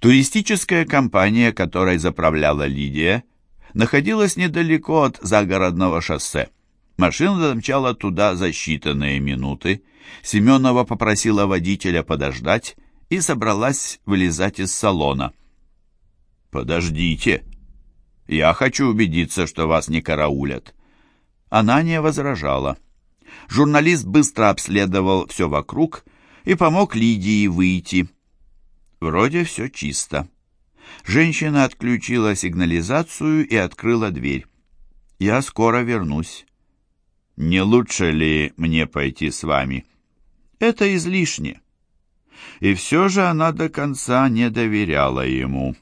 Туристическая компания, которой заправляла Лидия, находилась недалеко от загородного шоссе. Машина замчала туда за считанные минуты. Семенова попросила водителя подождать и собралась вылезать из салона. «Подождите. Я хочу убедиться, что вас не караулят». Она не возражала. Журналист быстро обследовал все вокруг и помог Лидии выйти. Вроде все чисто. Женщина отключила сигнализацию и открыла дверь. «Я скоро вернусь». «Не лучше ли мне пойти с вами?» «Это излишне». И все же она до конца не доверяла ему.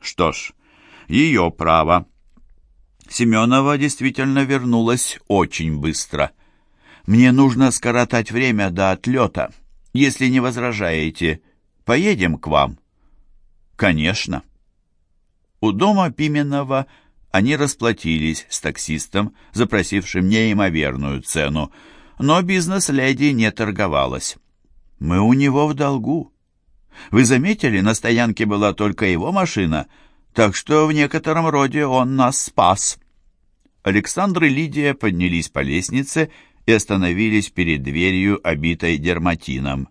Что ж, ее право. Семенова действительно вернулась очень быстро. «Мне нужно скоротать время до отлета. Если не возражаете, поедем к вам?» «Конечно». У дома Пименова они расплатились с таксистом, запросившим неимоверную цену, но бизнес-леди не торговалась. «Мы у него в долгу. Вы заметили, на стоянке была только его машина, так что в некотором роде он нас спас». Александр и Лидия поднялись по лестнице и остановились перед дверью, обитой дерматином.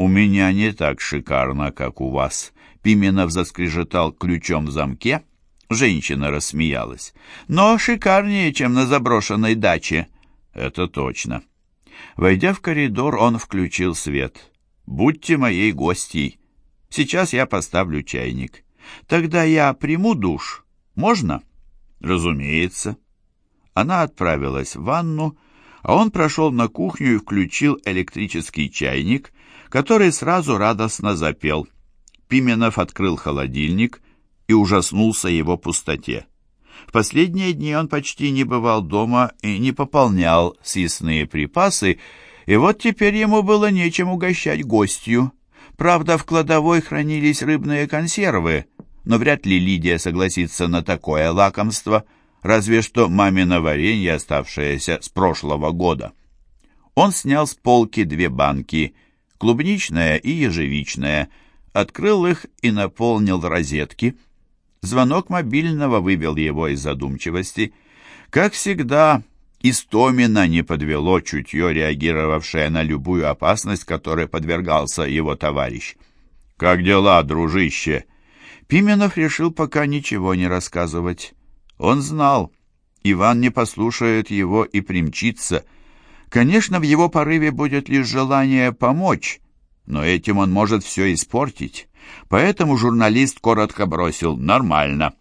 «У меня не так шикарно, как у вас», — Пименов заскрежетал ключом в замке. Женщина рассмеялась. «Но шикарнее, чем на заброшенной даче». «Это точно». Войдя в коридор, он включил свет. «Будьте моей гостьей. Сейчас я поставлю чайник. Тогда я приму душ. Можно?» «Разумеется». Она отправилась в ванну, а он прошел на кухню и включил электрический чайник, который сразу радостно запел. Пименов открыл холодильник и ужаснулся его пустоте. В последние дни он почти не бывал дома и не пополнял съестные припасы, и вот теперь ему было нечем угощать гостью. Правда, в кладовой хранились рыбные консервы, но вряд ли Лидия согласится на такое лакомство, разве что мамино варенье, оставшееся с прошлого года. Он снял с полки две банки, клубничная и ежевичная, открыл их и наполнил розетки — Звонок мобильного вывел его из задумчивости. Как всегда, Истомина не подвело чутье, реагировавшее на любую опасность, которой подвергался его товарищ. «Как дела, дружище?» Пименов решил пока ничего не рассказывать. Он знал, Иван не послушает его и примчится. Конечно, в его порыве будет лишь желание помочь, но этим он может все испортить. Поэтому журналист коротко бросил «нормально».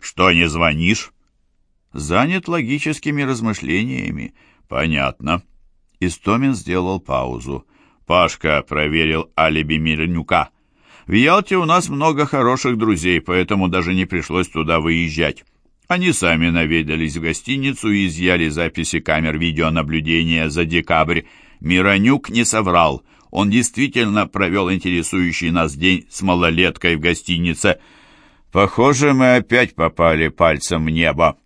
«Что не звонишь?» «Занят логическими размышлениями». «Понятно». Истомин сделал паузу. Пашка проверил алиби Мирнюка. «В Ялте у нас много хороших друзей, поэтому даже не пришлось туда выезжать». Они сами наведались в гостиницу и изъяли записи камер видеонаблюдения за декабрь. Миронюк не соврал. Он действительно провел интересующий нас день с малолеткой в гостинице. Похоже, мы опять попали пальцем в небо.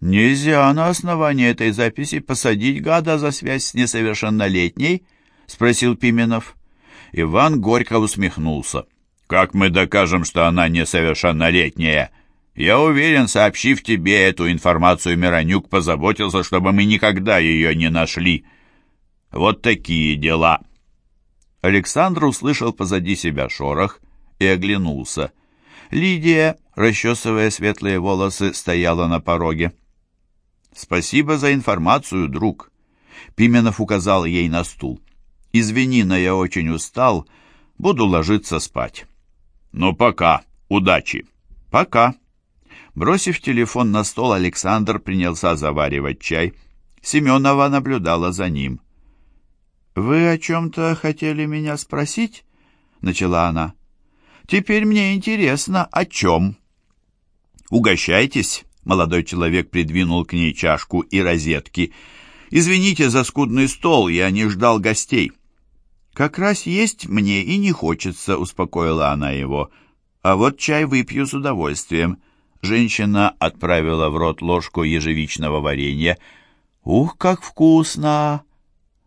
«Нельзя на основании этой записи посадить гада за связь с несовершеннолетней?» — спросил Пименов. Иван горько усмехнулся. «Как мы докажем, что она несовершеннолетняя? Я уверен, сообщив тебе эту информацию, Миронюк позаботился, чтобы мы никогда ее не нашли. Вот такие дела». Александр услышал позади себя шорох и оглянулся. Лидия, расчесывая светлые волосы, стояла на пороге. «Спасибо за информацию, друг». Пименов указал ей на стул. «Извини, но я очень устал. Буду ложиться спать». «Ну, пока. Удачи». «Пока». Бросив телефон на стол, Александр принялся заваривать чай. Семенова наблюдала за ним. «Вы о чем-то хотели меня спросить?» — начала она. «Теперь мне интересно, о чем?» «Угощайтесь», — молодой человек придвинул к ней чашку и розетки. «Извините за скудный стол, я не ждал гостей». «Как раз есть мне и не хочется», — успокоила она его. «А вот чай выпью с удовольствием». Женщина отправила в рот ложку ежевичного варенья. «Ух, как вкусно!»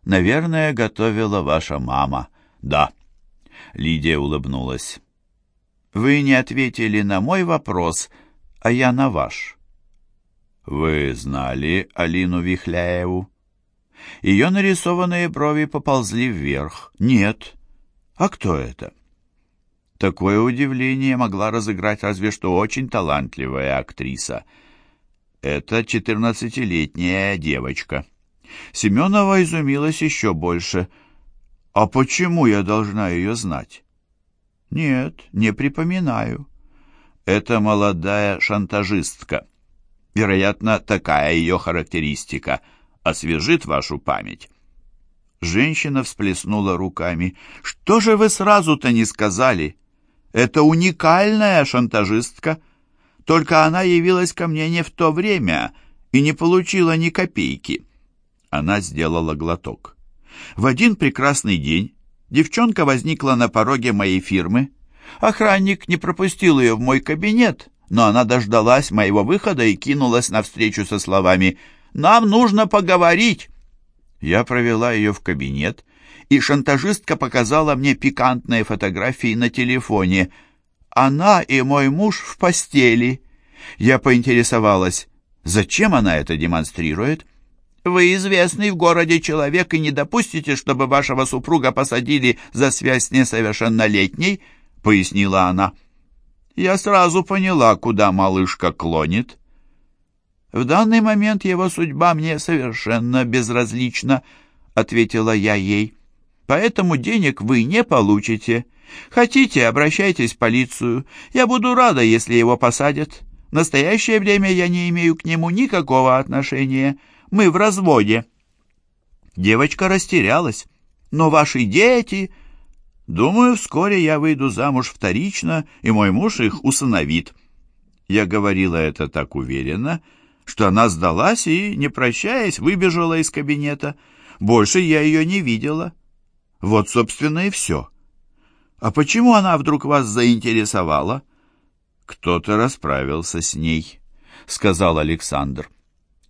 Наверное, готовила ваша мама. Да. Лидия улыбнулась. «Вы не ответили на мой вопрос, а я на ваш». «Вы знали Алину Вихляеву?» Ее нарисованные брови поползли вверх. «Нет». «А кто это?» Такое удивление могла разыграть разве что очень талантливая актриса. Это четырнадцатилетняя девочка. Семенова изумилась еще больше. «А почему я должна ее знать?» «Нет, не припоминаю». «Это молодая шантажистка. Вероятно, такая ее характеристика. Освежит вашу память». Женщина всплеснула руками. «Что же вы сразу-то не сказали?» Это уникальная шантажистка. Только она явилась ко мне не в то время и не получила ни копейки. Она сделала глоток. В один прекрасный день девчонка возникла на пороге моей фирмы. Охранник не пропустил ее в мой кабинет, но она дождалась моего выхода и кинулась навстречу со словами «Нам нужно поговорить». Я провела ее в кабинет и шантажистка показала мне пикантные фотографии на телефоне. Она и мой муж в постели. Я поинтересовалась, зачем она это демонстрирует? Вы известный в городе человек и не допустите, чтобы вашего супруга посадили за связь с несовершеннолетней, пояснила она. Я сразу поняла, куда малышка клонит. В данный момент его судьба мне совершенно безразлична, ответила я ей поэтому денег вы не получите. Хотите, обращайтесь в полицию. Я буду рада, если его посадят. В настоящее время я не имею к нему никакого отношения. Мы в разводе». Девочка растерялась. «Но ваши дети...» «Думаю, вскоре я выйду замуж вторично, и мой муж их усыновит». Я говорила это так уверенно, что она сдалась и, не прощаясь, выбежала из кабинета. Больше я ее не видела. Вот, собственно, и все. А почему она вдруг вас заинтересовала? Кто-то расправился с ней, сказал Александр.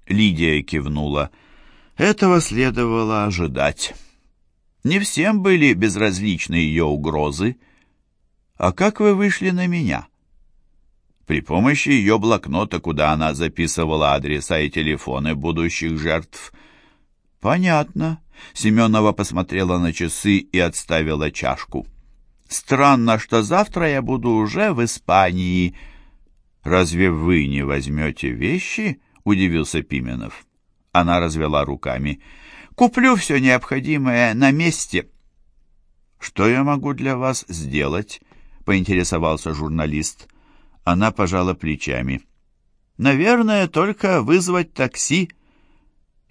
Лидия кивнула. Этого следовало ожидать. Не всем были безразличны ее угрозы. А как вы вышли на меня? При помощи ее блокнота, куда она записывала адреса и телефоны будущих жертв. Понятно. Семенова посмотрела на часы и отставила чашку. «Странно, что завтра я буду уже в Испании». «Разве вы не возьмете вещи?» — удивился Пименов. Она развела руками. «Куплю все необходимое на месте». «Что я могу для вас сделать?» — поинтересовался журналист. Она пожала плечами. «Наверное, только вызвать такси».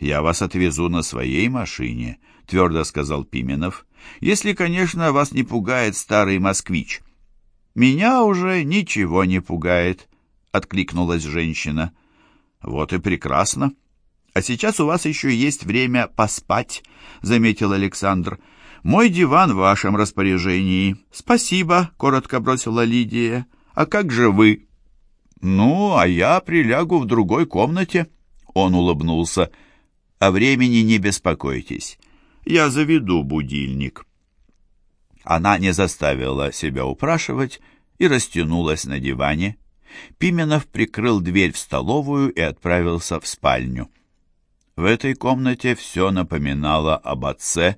«Я вас отвезу на своей машине», — твердо сказал Пименов. «Если, конечно, вас не пугает старый москвич». «Меня уже ничего не пугает», — откликнулась женщина. «Вот и прекрасно. А сейчас у вас еще есть время поспать», — заметил Александр. «Мой диван в вашем распоряжении». «Спасибо», — коротко бросила Лидия. «А как же вы?» «Ну, а я прилягу в другой комнате», — он улыбнулся. О времени не беспокойтесь. Я заведу будильник». Она не заставила себя упрашивать и растянулась на диване. Пименов прикрыл дверь в столовую и отправился в спальню. В этой комнате все напоминало об отце,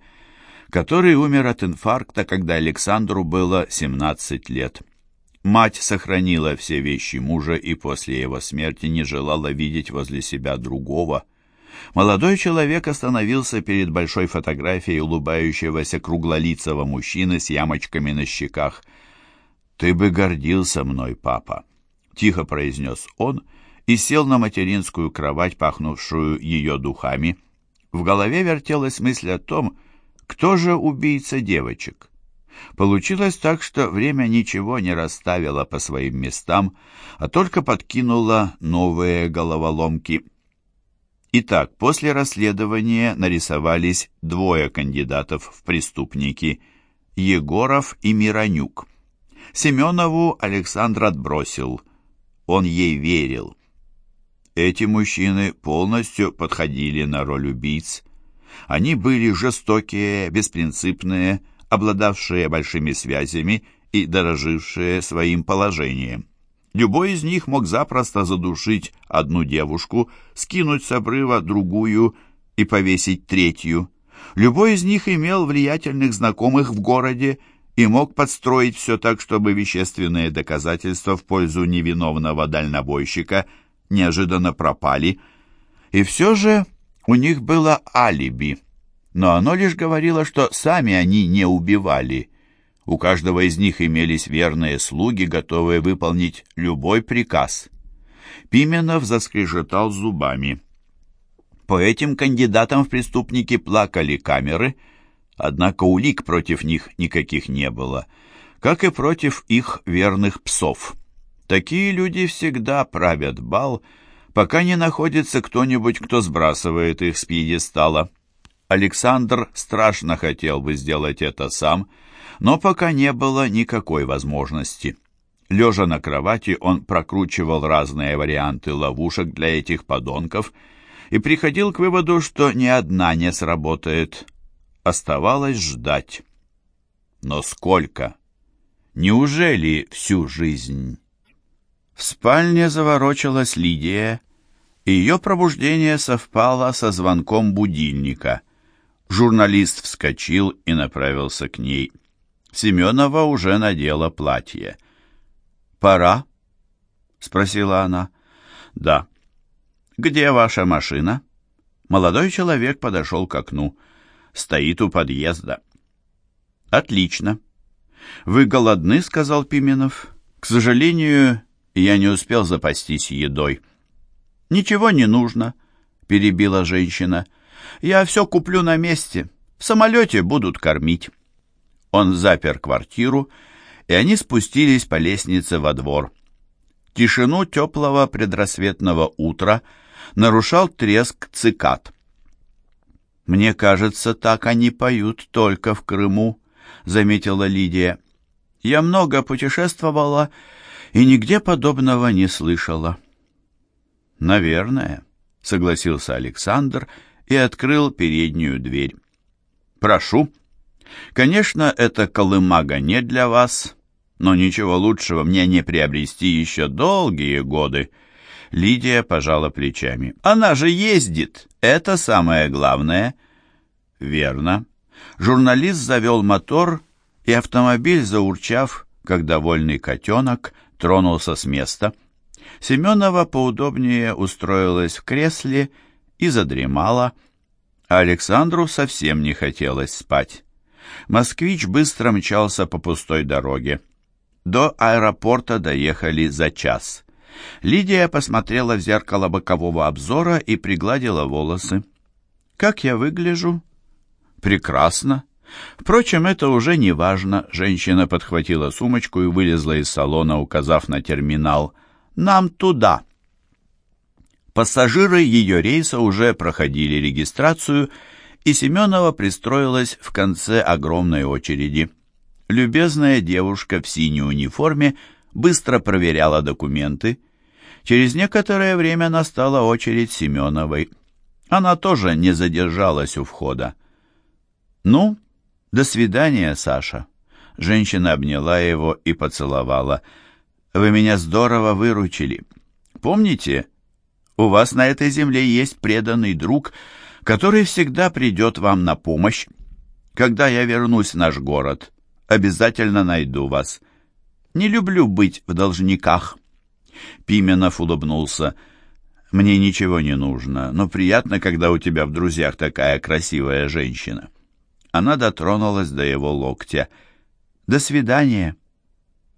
который умер от инфаркта, когда Александру было 17 лет. Мать сохранила все вещи мужа и после его смерти не желала видеть возле себя другого. Молодой человек остановился перед большой фотографией улыбающегося круглолицего мужчины с ямочками на щеках. «Ты бы гордился мной, папа», — тихо произнес он и сел на материнскую кровать, пахнувшую ее духами. В голове вертелась мысль о том, кто же убийца девочек. Получилось так, что время ничего не расставило по своим местам, а только подкинуло новые головоломки — Итак, после расследования нарисовались двое кандидатов в преступники – Егоров и Миронюк. Семенову Александр отбросил. Он ей верил. Эти мужчины полностью подходили на роль убийц. Они были жестокие, беспринципные, обладавшие большими связями и дорожившие своим положением. Любой из них мог запросто задушить одну девушку, скинуть с обрыва другую и повесить третью. Любой из них имел влиятельных знакомых в городе и мог подстроить все так, чтобы вещественные доказательства в пользу невиновного дальнобойщика неожиданно пропали. И все же у них было алиби, но оно лишь говорило, что сами они не убивали – у каждого из них имелись верные слуги, готовые выполнить любой приказ. Пименов заскрежетал зубами. По этим кандидатам в преступники плакали камеры, однако улик против них никаких не было, как и против их верных псов. Такие люди всегда правят бал, пока не находится кто-нибудь, кто сбрасывает их с пьедестала. Александр страшно хотел бы сделать это сам — но пока не было никакой возможности. Лежа на кровати, он прокручивал разные варианты ловушек для этих подонков и приходил к выводу, что ни одна не сработает. Оставалось ждать. Но сколько? Неужели всю жизнь? В спальне заворочилась Лидия, и ее пробуждение совпало со звонком будильника. Журналист вскочил и направился к ней. Семенова уже надела платье. «Пора?» — спросила она. «Да». «Где ваша машина?» Молодой человек подошел к окну. «Стоит у подъезда». «Отлично». «Вы голодны?» — сказал Пименов. «К сожалению, я не успел запастись едой». «Ничего не нужно», — перебила женщина. «Я все куплю на месте. В самолете будут кормить». Он запер квартиру, и они спустились по лестнице во двор. Тишину теплого предрассветного утра нарушал треск цикад. «Мне кажется, так они поют только в Крыму», — заметила Лидия. «Я много путешествовала и нигде подобного не слышала». «Наверное», — согласился Александр и открыл переднюю дверь. «Прошу». Конечно, эта колымага не для вас, но ничего лучшего мне не приобрести еще долгие годы. Лидия пожала плечами. Она же ездит, это самое главное. Верно. Журналист завел мотор, и автомобиль, заурчав, как довольный котенок, тронулся с места. Семенова поудобнее устроилась в кресле и задремала, а Александру совсем не хотелось спать. Москвич быстро мчался по пустой дороге. До аэропорта доехали за час. Лидия посмотрела в зеркало бокового обзора и пригладила волосы. «Как я выгляжу?» «Прекрасно». Впрочем, это уже не важно. Женщина подхватила сумочку и вылезла из салона, указав на терминал. «Нам туда». Пассажиры ее рейса уже проходили регистрацию и Семенова пристроилась в конце огромной очереди. Любезная девушка в синей униформе быстро проверяла документы. Через некоторое время настала очередь Семеновой. Она тоже не задержалась у входа. «Ну, до свидания, Саша». Женщина обняла его и поцеловала. «Вы меня здорово выручили. Помните, у вас на этой земле есть преданный друг — который всегда придет вам на помощь. Когда я вернусь в наш город, обязательно найду вас. Не люблю быть в должниках». Пименов улыбнулся. «Мне ничего не нужно, но приятно, когда у тебя в друзьях такая красивая женщина». Она дотронулась до его локтя. «До свидания».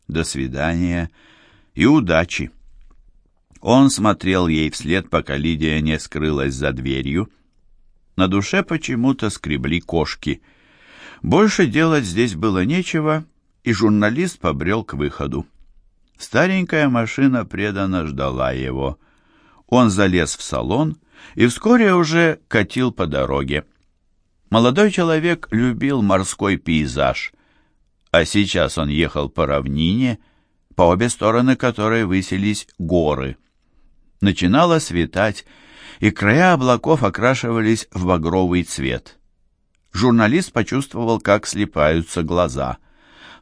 «До свидания и удачи». Он смотрел ей вслед, пока Лидия не скрылась за дверью. На душе почему-то скребли кошки. Больше делать здесь было нечего, и журналист побрел к выходу. Старенькая машина преданно ждала его. Он залез в салон и вскоре уже катил по дороге. Молодой человек любил морской пейзаж, а сейчас он ехал по равнине, по обе стороны которой высились горы. Начинало светать, и края облаков окрашивались в багровый цвет. Журналист почувствовал, как слепаются глаза.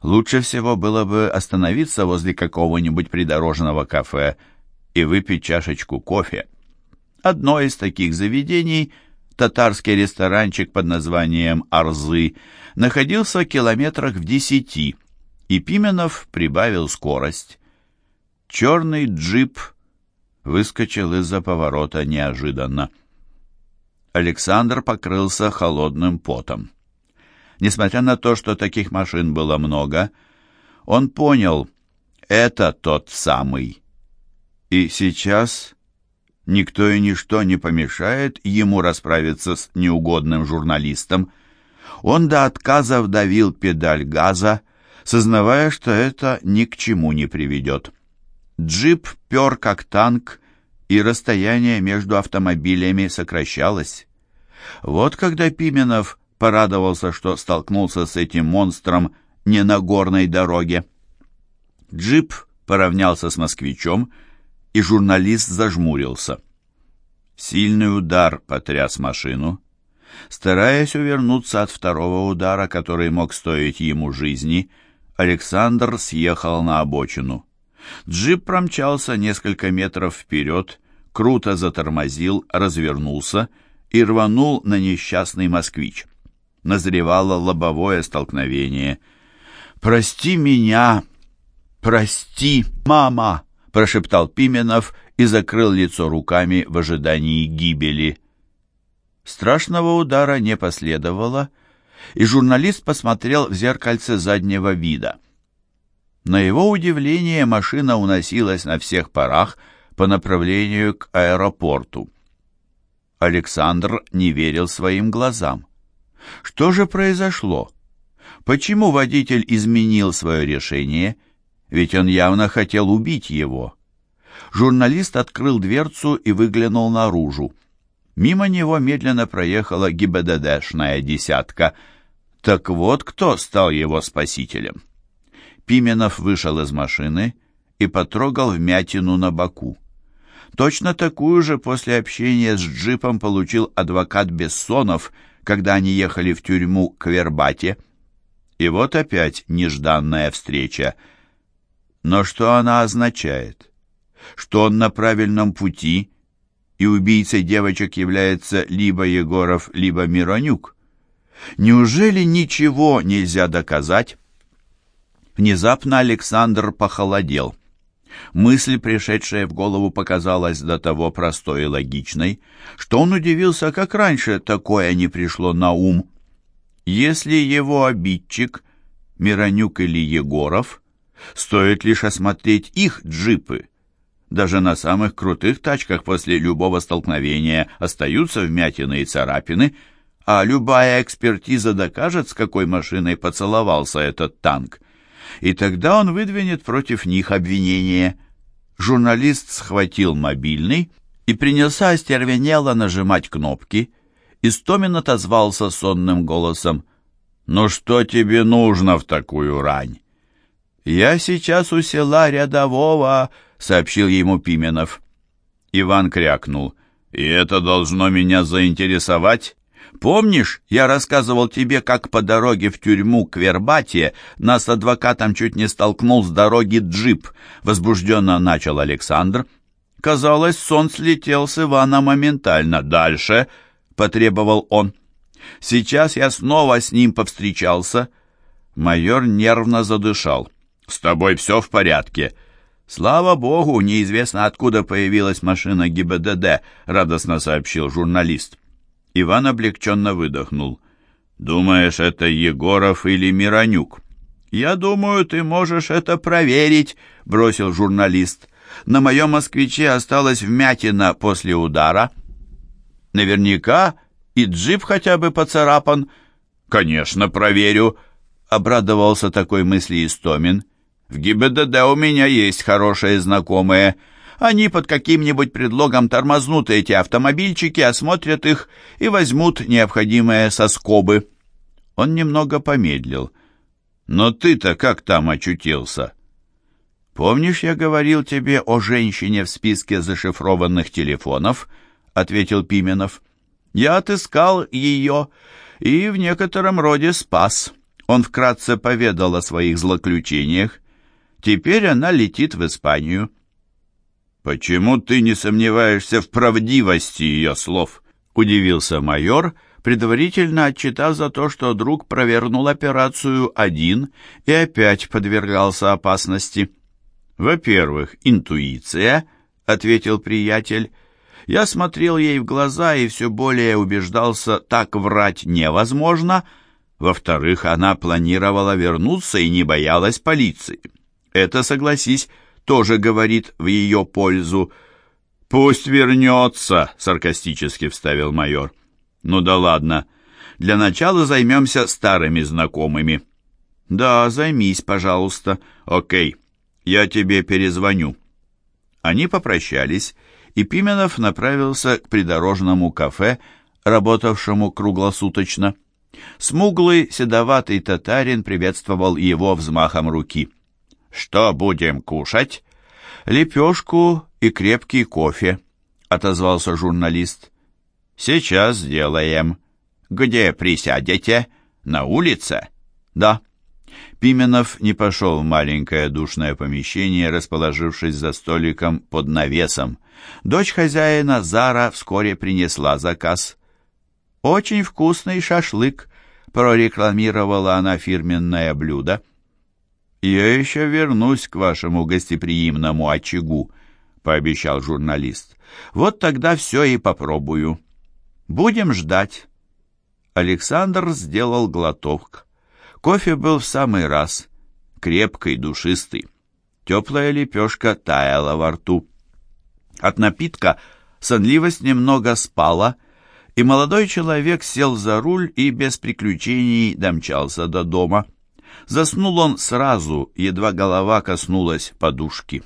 Лучше всего было бы остановиться возле какого-нибудь придорожного кафе и выпить чашечку кофе. Одно из таких заведений, татарский ресторанчик под названием «Арзы», находился в километрах в десяти, и Пименов прибавил скорость. Черный джип выскочил из-за поворота неожиданно. Александр покрылся холодным потом. Несмотря на то, что таких машин было много, он понял, это тот самый. И сейчас никто и ничто не помешает ему расправиться с неугодным журналистом. Он до отказа вдавил педаль газа, сознавая, что это ни к чему не приведет. Джип пер как танк, и расстояние между автомобилями сокращалось. Вот когда Пименов порадовался, что столкнулся с этим монстром не на горной дороге. Джип поравнялся с москвичом, и журналист зажмурился. Сильный удар потряс машину. Стараясь увернуться от второго удара, который мог стоить ему жизни, Александр съехал на обочину. Джип промчался несколько метров вперед, круто затормозил, развернулся и рванул на несчастный москвич. Назревало лобовое столкновение. «Прости меня! Прости, мама!» — прошептал Пименов и закрыл лицо руками в ожидании гибели. Страшного удара не последовало, и журналист посмотрел в зеркальце заднего вида — на его удивление машина уносилась на всех парах по направлению к аэропорту. Александр не верил своим глазам. Что же произошло? Почему водитель изменил свое решение? Ведь он явно хотел убить его. Журналист открыл дверцу и выглянул наружу. Мимо него медленно проехала ГИБДДшная десятка. Так вот кто стал его спасителем. Пименов вышел из машины и потрогал вмятину на боку. Точно такую же после общения с джипом получил адвокат Бессонов, когда они ехали в тюрьму к Вербате. И вот опять нежданная встреча. Но что она означает? Что он на правильном пути, и убийцей девочек является либо Егоров, либо Миронюк? Неужели ничего нельзя доказать? Внезапно Александр похолодел. Мысль, пришедшая в голову, показалась до того простой и логичной, что он удивился, как раньше такое не пришло на ум. Если его обидчик, Миронюк или Егоров, стоит лишь осмотреть их джипы. Даже на самых крутых тачках после любого столкновения остаются вмятины и царапины, а любая экспертиза докажет, с какой машиной поцеловался этот танк и тогда он выдвинет против них обвинение. Журналист схватил мобильный и принялся остервенело нажимать кнопки. Истомин отозвался сонным голосом. «Ну что тебе нужно в такую рань?» «Я сейчас у села рядового», — сообщил ему Пименов. Иван крякнул. «И это должно меня заинтересовать?» Помнишь, я рассказывал тебе, как по дороге в тюрьму к Вербате нас с адвокатом чуть не столкнул с дороги джип?» Возбужденно начал Александр. Казалось, сон слетел с Ивана моментально. «Дальше», — потребовал он. «Сейчас я снова с ним повстречался». Майор нервно задышал. «С тобой все в порядке?» «Слава богу, неизвестно, откуда появилась машина ГИБДД», — радостно сообщил журналист. Иван облегченно выдохнул. «Думаешь, это Егоров или Миронюк?» «Я думаю, ты можешь это проверить», — бросил журналист. «На моем москвиче осталась вмятина после удара». «Наверняка и джип хотя бы поцарапан». «Конечно, проверю», — обрадовался такой мысли Истомин. «В ГИБДД у меня есть хорошие знакомые». Они под каким-нибудь предлогом тормознут эти автомобильчики, осмотрят их и возьмут необходимые соскобы. Он немного помедлил. «Но ты-то как там очутился?» «Помнишь, я говорил тебе о женщине в списке зашифрованных телефонов?» — ответил Пименов. «Я отыскал ее и в некотором роде спас. Он вкратце поведал о своих злоключениях. Теперь она летит в Испанию. «Почему ты не сомневаешься в правдивости ее слов?» — удивился майор, предварительно отчитав за то, что друг провернул операцию один и опять подвергался опасности. «Во-первых, интуиция», — ответил приятель. «Я смотрел ей в глаза и все более убеждался, так врать невозможно. Во-вторых, она планировала вернуться и не боялась полиции. Это, согласись, тоже говорит в ее пользу». «Пусть вернется», — саркастически вставил майор. «Ну да ладно. Для начала займемся старыми знакомыми». «Да, займись, пожалуйста». «Окей». Я тебе перезвоню». Они попрощались, и Пименов направился к придорожному кафе, работавшему круглосуточно. Смуглый, седоватый татарин приветствовал его взмахом руки. «Что будем кушать?» «Лепешку и крепкий кофе», — отозвался журналист. «Сейчас сделаем. Где присядете? На улице?» «Да». Пименов не пошел в маленькое душное помещение, расположившись за столиком под навесом. Дочь хозяина, Зара, вскоре принесла заказ. «Очень вкусный шашлык», — прорекламировала она фирменное блюдо. «Я еще вернусь к вашему гостеприимному очагу», — пообещал журналист. «Вот тогда все и попробую. Будем ждать». Александр сделал глоток. Кофе был в самый раз, крепкий, душистый. Теплая лепешка таяла во рту. От напитка сонливость немного спала, и молодой человек сел за руль и без приключений домчался до дома. Заснул он сразу, едва голова коснулась подушки.